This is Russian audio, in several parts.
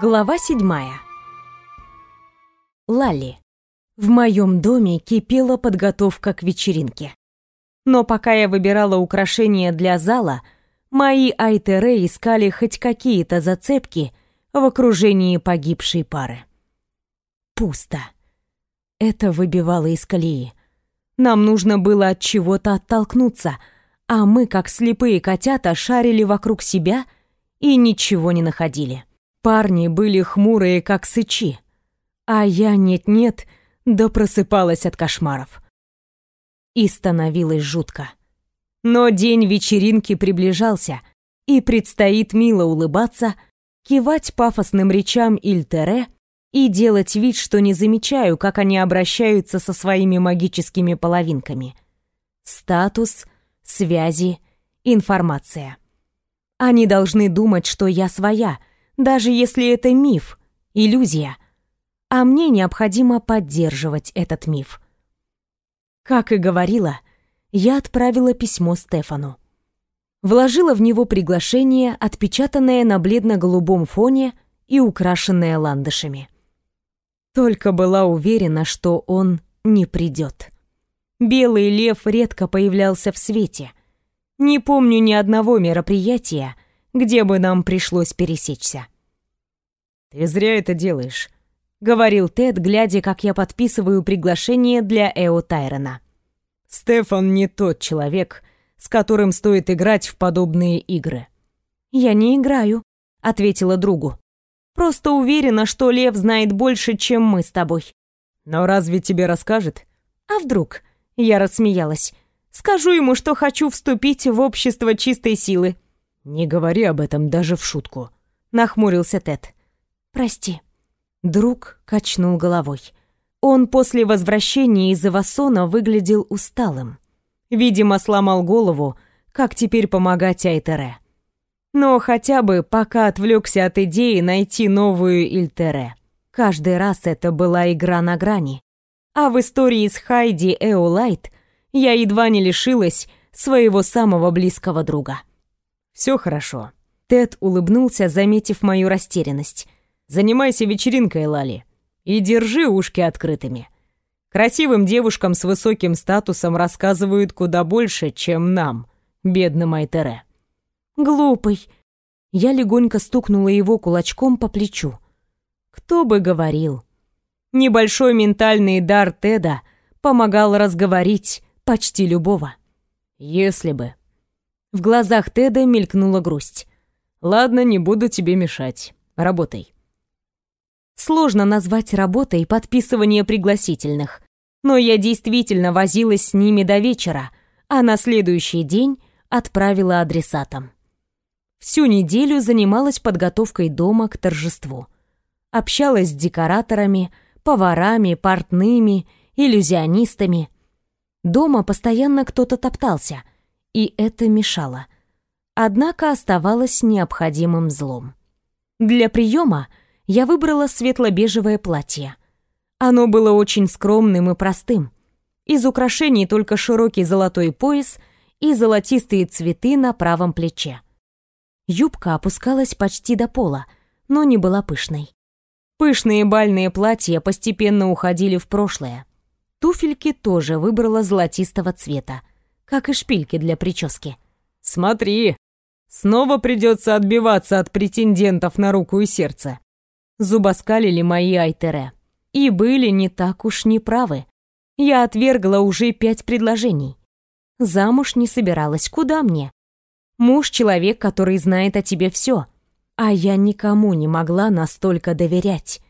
Глава седьмая. Лали. В моем доме кипела подготовка к вечеринке. Но пока я выбирала украшения для зала, мои айтеры искали хоть какие-то зацепки в окружении погибшей пары. Пусто. Это выбивало из колеи. Нам нужно было от чего-то оттолкнуться, а мы, как слепые котята, шарили вокруг себя и ничего не находили. Парни были хмурые, как сычи, а я нет-нет, да просыпалась от кошмаров. И становилось жутко. Но день вечеринки приближался, и предстоит мило улыбаться, кивать пафосным речам Ильтере и делать вид, что не замечаю, как они обращаются со своими магическими половинками. Статус, связи, информация. Они должны думать, что я своя — даже если это миф, иллюзия. А мне необходимо поддерживать этот миф. Как и говорила, я отправила письмо Стефану. Вложила в него приглашение, отпечатанное на бледно-голубом фоне и украшенное ландышами. Только была уверена, что он не придет. Белый лев редко появлялся в свете. Не помню ни одного мероприятия, где бы нам пришлось пересечься. «Ты зря это делаешь», — говорил Тед, глядя, как я подписываю приглашение для Эо Тайрона. «Стефан не тот человек, с которым стоит играть в подобные игры». «Я не играю», — ответила другу. «Просто уверена, что Лев знает больше, чем мы с тобой». «Но разве тебе расскажет?» «А вдруг?» — я рассмеялась. «Скажу ему, что хочу вступить в общество чистой силы». «Не говори об этом даже в шутку», — нахмурился Тед. «Прости». Друг качнул головой. Он после возвращения из Авасона выглядел усталым. Видимо, сломал голову, как теперь помогать Айтере. Но хотя бы пока отвлекся от идеи найти новую Ильтере. Каждый раз это была игра на грани. А в истории с Хайди Эолайт я едва не лишилась своего самого близкого друга. «Все хорошо». Тед улыбнулся, заметив мою растерянность. «Занимайся вечеринкой, Лали, и держи ушки открытыми. Красивым девушкам с высоким статусом рассказывают куда больше, чем нам, бедным Айтере». «Глупый». Я легонько стукнула его кулачком по плечу. «Кто бы говорил?» Небольшой ментальный дар Теда помогал разговорить почти любого. «Если бы», в глазах Теда мелькнула грусть. «Ладно, не буду тебе мешать. Работай». Сложно назвать работой подписывание пригласительных, но я действительно возилась с ними до вечера, а на следующий день отправила адресатам. Всю неделю занималась подготовкой дома к торжеству. Общалась с декораторами, поварами, портными, иллюзионистами. Дома постоянно кто-то топтался, и это мешало. Однако оставалось необходимым злом. Для приема я выбрала светло-бежевое платье. Оно было очень скромным и простым. Из украшений только широкий золотой пояс и золотистые цветы на правом плече. Юбка опускалась почти до пола, но не была пышной. Пышные бальные платья постепенно уходили в прошлое. Туфельки тоже выбрала золотистого цвета как и шпильки для прически. «Смотри, снова придется отбиваться от претендентов на руку и сердце», зубоскалили мои айтере. И были не так уж неправы. Я отвергла уже пять предложений. Замуж не собиралась, куда мне? Муж — человек, который знает о тебе все, а я никому не могла настолько доверять.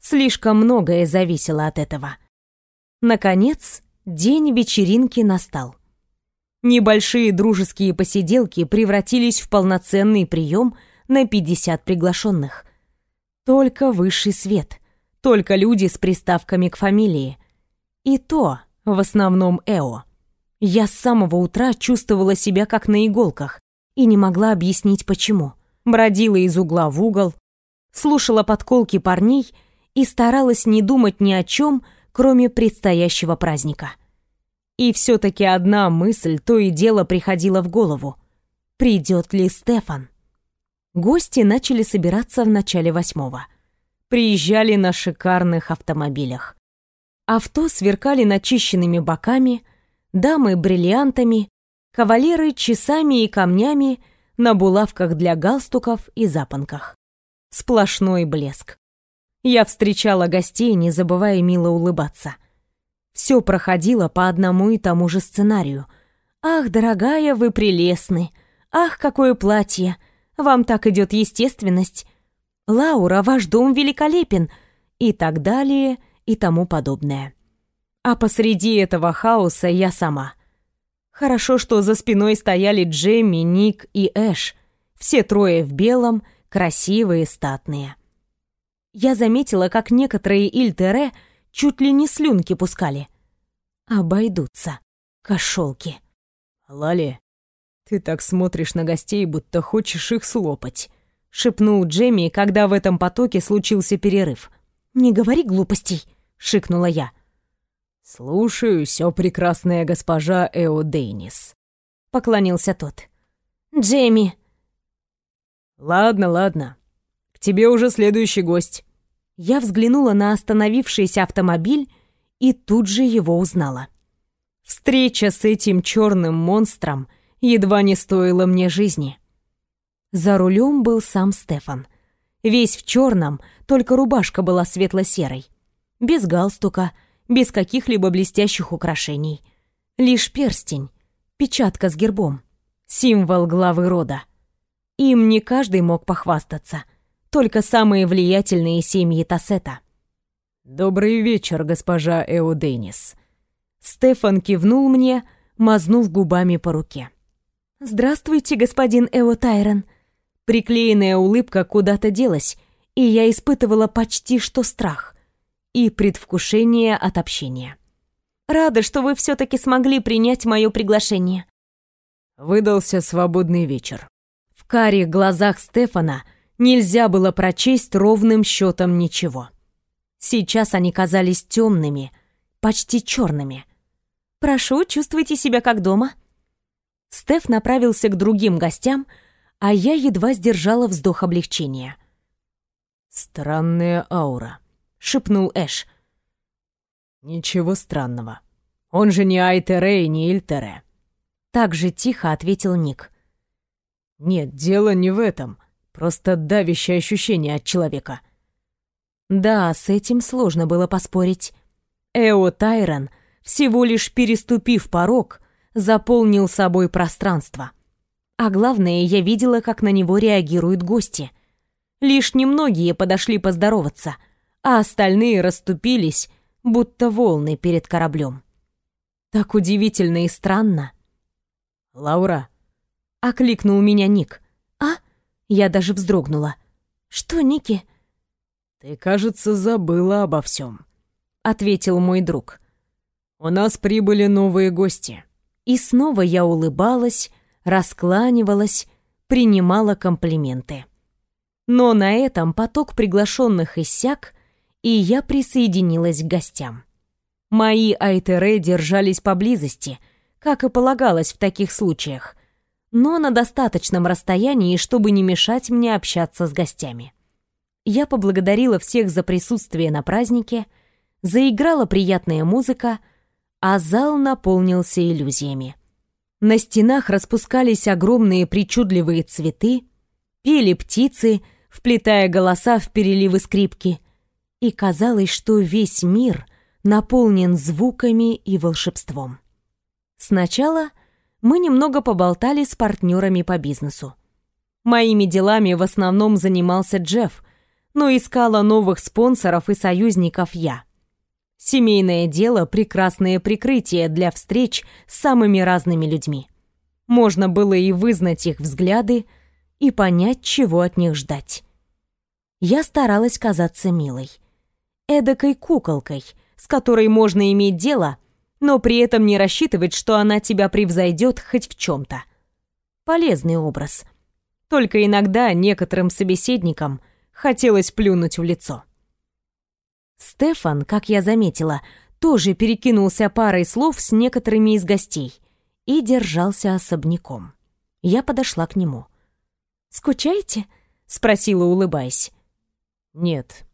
Слишком многое зависело от этого. Наконец, день вечеринки настал. Небольшие дружеские посиделки превратились в полноценный прием на 50 приглашенных. Только высший свет, только люди с приставками к фамилии. И то, в основном Эо. Я с самого утра чувствовала себя как на иголках и не могла объяснить почему. Бродила из угла в угол, слушала подколки парней и старалась не думать ни о чем, кроме предстоящего праздника. И все-таки одна мысль то и дело приходила в голову. Придет ли Стефан? Гости начали собираться в начале восьмого. приезжали на шикарных автомобилях. Авто сверкали начищенными боками, дамы бриллиантами, кавалеры часами и камнями на булавках для галстуков и запонках. Сплошной блеск. Я встречала гостей, не забывая мило улыбаться. Все проходило по одному и тому же сценарию. «Ах, дорогая, вы прелестны! Ах, какое платье! Вам так идет естественность! Лаура, ваш дом великолепен!» И так далее, и тому подобное. А посреди этого хаоса я сама. Хорошо, что за спиной стояли Джемми, Ник и Эш. Все трое в белом, красивые, статные. Я заметила, как некоторые Ильтере чуть ли не слюнки пускали. Обойдутся, кошелки. «Лали, ты так смотришь на гостей, будто хочешь их слопать», — шепнул Джемми, когда в этом потоке случился перерыв. «Не говори глупостей», — шикнула я. «Слушаюсь, о прекрасная госпожа Эо Дейнис», — поклонился тот. «Джемми». «Ладно, ладно. К тебе уже следующий гость». Я взглянула на остановившийся автомобиль и тут же его узнала. Встреча с этим черным монстром едва не стоила мне жизни. За рулем был сам Стефан. Весь в черном, только рубашка была светло-серой. Без галстука, без каких-либо блестящих украшений. Лишь перстень, печатка с гербом, символ главы рода. Им не каждый мог похвастаться, только самые влиятельные семьи Тассета. «Добрый вечер, госпожа Эуденис». Стефан кивнул мне, мазнув губами по руке. «Здравствуйте, господин Эо Тайрон». Приклеенная улыбка куда-то делась, и я испытывала почти что страх и предвкушение от общения. Рада, что вы все-таки смогли принять мое приглашение. Выдался свободный вечер. В карих глазах Стефана нельзя было прочесть ровным счетом ничего. Сейчас они казались темными, почти черными. «Прошу, чувствуйте себя как дома». Стеф направился к другим гостям, а я едва сдержала вздох облегчения. «Странная аура», шепнул Эш. Ничего странного. Он же не Айтере и не Ильтере. Так же тихо ответил Ник. Нет, дело не в этом. Просто давящее ощущение от человека. Да, с этим сложно было поспорить. Эо Тайрон, всего лишь переступив порог, заполнил собой пространство. А главное, я видела, как на него реагируют гости. Лишь немногие подошли поздороваться — а остальные расступились, будто волны перед кораблем. Так удивительно и странно. «Лаура!» — окликнул меня Ник. Я даже вздрогнула. «Что, Ники?» «Ты, кажется, забыла обо всем», — ответил мой друг. «У нас прибыли новые гости». И снова я улыбалась, раскланивалась, принимала комплименты. Но на этом поток приглашенных иссяк, и я присоединилась к гостям. Мои айтере держались поблизости, как и полагалось в таких случаях, но на достаточном расстоянии, чтобы не мешать мне общаться с гостями. Я поблагодарила всех за присутствие на празднике, заиграла приятная музыка, а зал наполнился иллюзиями. На стенах распускались огромные причудливые цветы, пели птицы, вплетая голоса в переливы скрипки — и казалось, что весь мир наполнен звуками и волшебством. Сначала мы немного поболтали с партнерами по бизнесу. Моими делами в основном занимался Джефф, но искала новых спонсоров и союзников я. Семейное дело — прекрасное прикрытие для встреч с самыми разными людьми. Можно было и вызнать их взгляды, и понять, чего от них ждать. Я старалась казаться милой эдакой куколкой, с которой можно иметь дело, но при этом не рассчитывать, что она тебя превзойдет хоть в чем-то. Полезный образ. Только иногда некоторым собеседникам хотелось плюнуть в лицо. Стефан, как я заметила, тоже перекинулся парой слов с некоторыми из гостей и держался особняком. Я подошла к нему. «Скучаете?» — спросила, улыбаясь. «Нет»,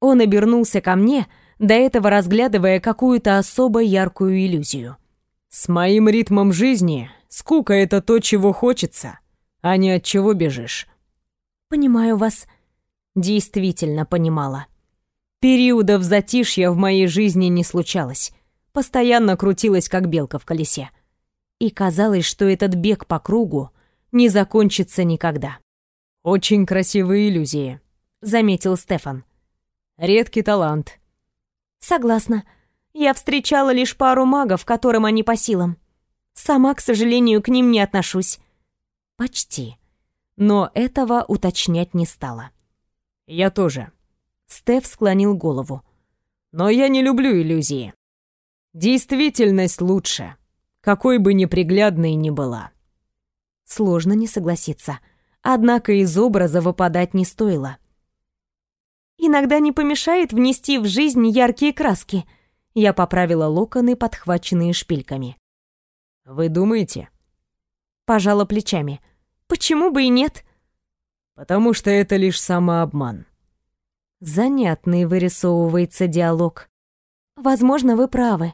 Он обернулся ко мне, до этого разглядывая какую-то особо яркую иллюзию. «С моим ритмом жизни скука — это то, чего хочется, а не от чего бежишь». «Понимаю вас». Действительно понимала. Периодов затишья в моей жизни не случалось. Постоянно крутилась, как белка в колесе. И казалось, что этот бег по кругу не закончится никогда. «Очень красивые иллюзии», — заметил Стефан. «Редкий талант». «Согласна. Я встречала лишь пару магов, которым они по силам. Сама, к сожалению, к ним не отношусь». «Почти». Но этого уточнять не стала. «Я тоже». Стеф склонил голову. «Но я не люблю иллюзии. Действительность лучше, какой бы неприглядной ни была». Сложно не согласиться. Однако из образа выпадать не стоило. Иногда не помешает внести в жизнь яркие краски. Я поправила локоны, подхваченные шпильками. Вы думаете? Пожала плечами. Почему бы и нет? Потому что это лишь самообман. Занятный вырисовывается диалог. Возможно, вы правы,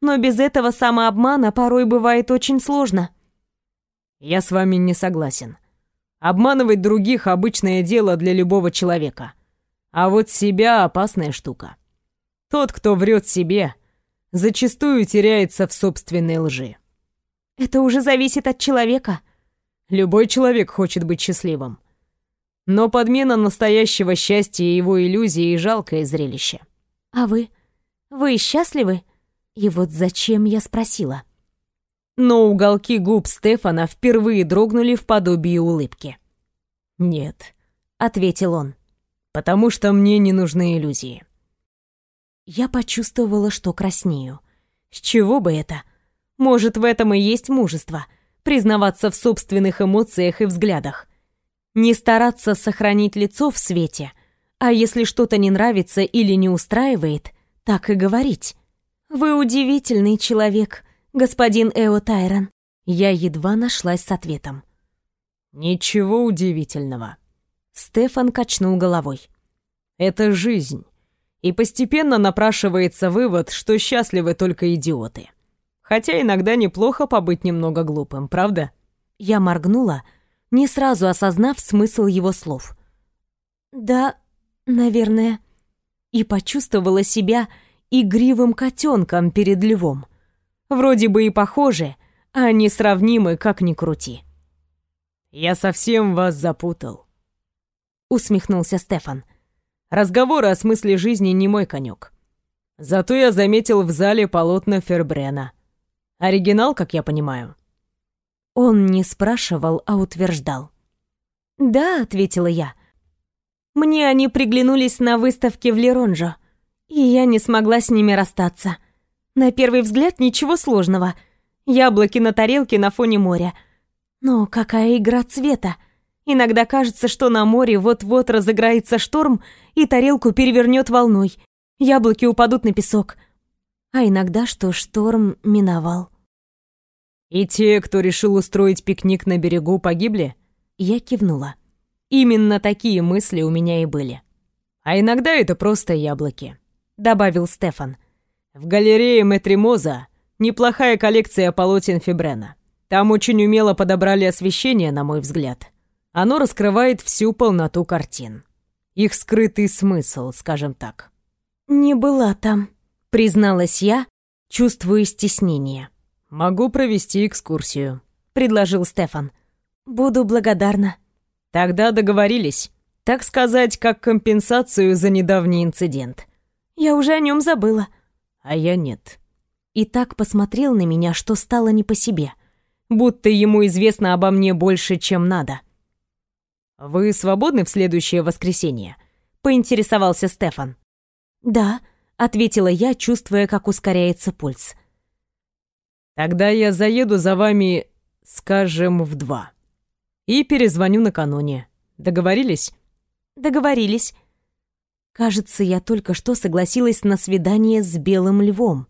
но без этого самообмана порой бывает очень сложно. Я с вами не согласен. Обманывать других — обычное дело для любого человека. А вот себя — опасная штука. Тот, кто врет себе, зачастую теряется в собственной лжи. Это уже зависит от человека. Любой человек хочет быть счастливым. Но подмена настоящего счастья и его иллюзии — жалкое зрелище. А вы? Вы счастливы? И вот зачем я спросила? но уголки губ Стефана впервые дрогнули в подобии улыбки. «Нет», — ответил он, — «потому что мне не нужны иллюзии». Я почувствовала, что краснею. С чего бы это? Может, в этом и есть мужество — признаваться в собственных эмоциях и взглядах. Не стараться сохранить лицо в свете, а если что-то не нравится или не устраивает, так и говорить. «Вы удивительный человек», господин Эо Тайрон?» Я едва нашлась с ответом. «Ничего удивительного». Стефан качнул головой. «Это жизнь. И постепенно напрашивается вывод, что счастливы только идиоты. Хотя иногда неплохо побыть немного глупым, правда?» Я моргнула, не сразу осознав смысл его слов. «Да, наверное». И почувствовала себя игривым котенком перед львом — Вроде бы и похожи, а несравнимы, как ни крути. «Я совсем вас запутал», — усмехнулся Стефан. «Разговоры о смысле жизни не мой конек. Зато я заметил в зале полотна Фербрена. Оригинал, как я понимаю». Он не спрашивал, а утверждал. «Да», — ответила я. «Мне они приглянулись на выставке в Леронжо, и я не смогла с ними расстаться. На первый взгляд ничего сложного. Яблоки на тарелке на фоне моря. Но какая игра цвета! Иногда кажется, что на море вот-вот разыграется шторм, и тарелку перевернет волной. Яблоки упадут на песок. А иногда, что шторм миновал. «И те, кто решил устроить пикник на берегу, погибли?» Я кивнула. «Именно такие мысли у меня и были. А иногда это просто яблоки», — добавил Стефан. В галерее Метримоза неплохая коллекция полотен Фибрена. Там очень умело подобрали освещение, на мой взгляд. Оно раскрывает всю полноту картин. Их скрытый смысл, скажем так. «Не была там», — призналась я, чувствуя стеснение. «Могу провести экскурсию», — предложил Стефан. «Буду благодарна». «Тогда договорились. Так сказать, как компенсацию за недавний инцидент». «Я уже о нем забыла», а я нет. И так посмотрел на меня, что стало не по себе. Будто ему известно обо мне больше, чем надо. «Вы свободны в следующее воскресенье?» — поинтересовался Стефан. «Да», — ответила я, чувствуя, как ускоряется пульс. «Тогда я заеду за вами, скажем, в два. И перезвоню накануне. Договорились?» «Договорились», Кажется, я только что согласилась на свидание с белым львом.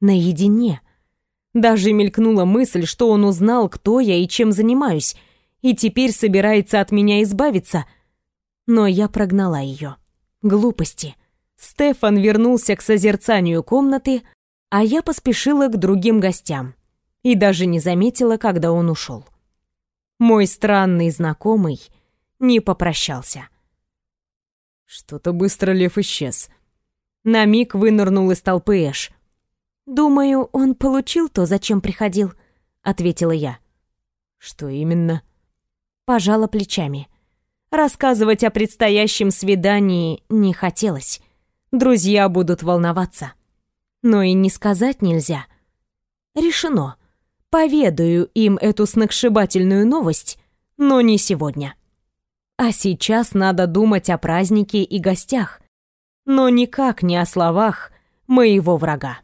Наедине. Даже мелькнула мысль, что он узнал, кто я и чем занимаюсь, и теперь собирается от меня избавиться. Но я прогнала ее. Глупости. Стефан вернулся к созерцанию комнаты, а я поспешила к другим гостям и даже не заметила, когда он ушел. Мой странный знакомый не попрощался. Что-то быстро лев исчез. На миг вынырнул из толпы Эш. «Думаю, он получил то, зачем приходил», — ответила я. «Что именно?» Пожала плечами. Рассказывать о предстоящем свидании не хотелось. Друзья будут волноваться. Но и не сказать нельзя. Решено. Поведаю им эту сногсшибательную новость, но не сегодня. А сейчас надо думать о празднике и гостях, но никак не о словах моего врага.